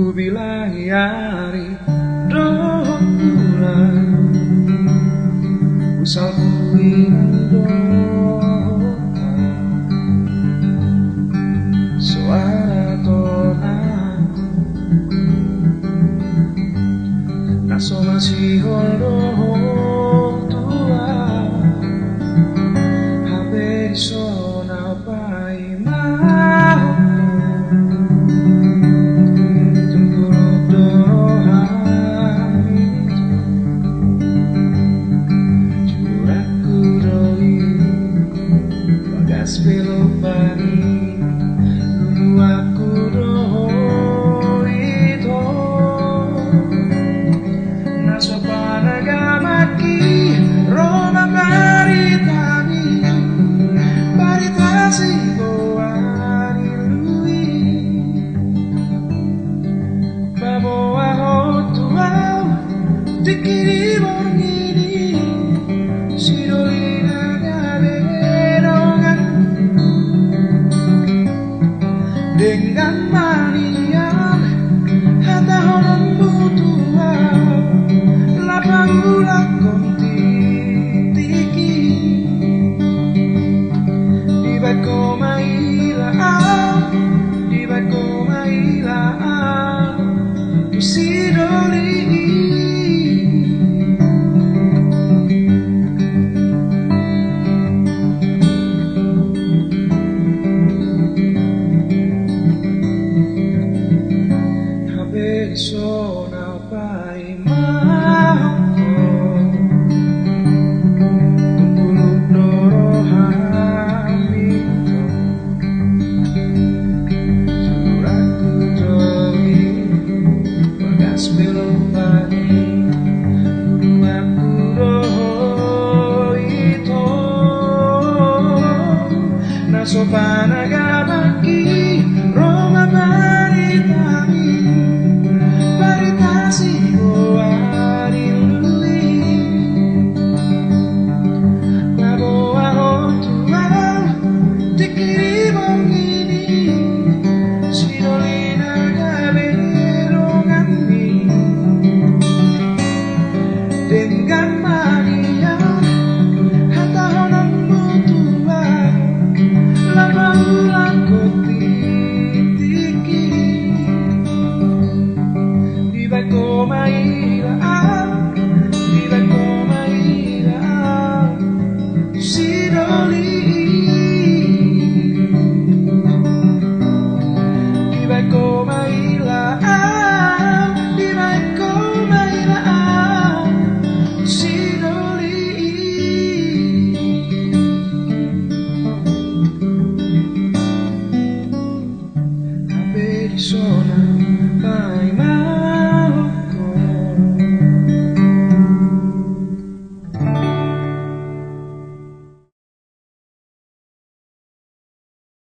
Ku bilang yari doh pulang Usal ku Suara tonang Naso masih holo tua Habe sona hospital body. Vengan María, atajonan mutua, la pangula contiki. Iba coma ila, iba coma ila. so panagabaki me come il am, di me come il am, si doli. Capelli suona, mai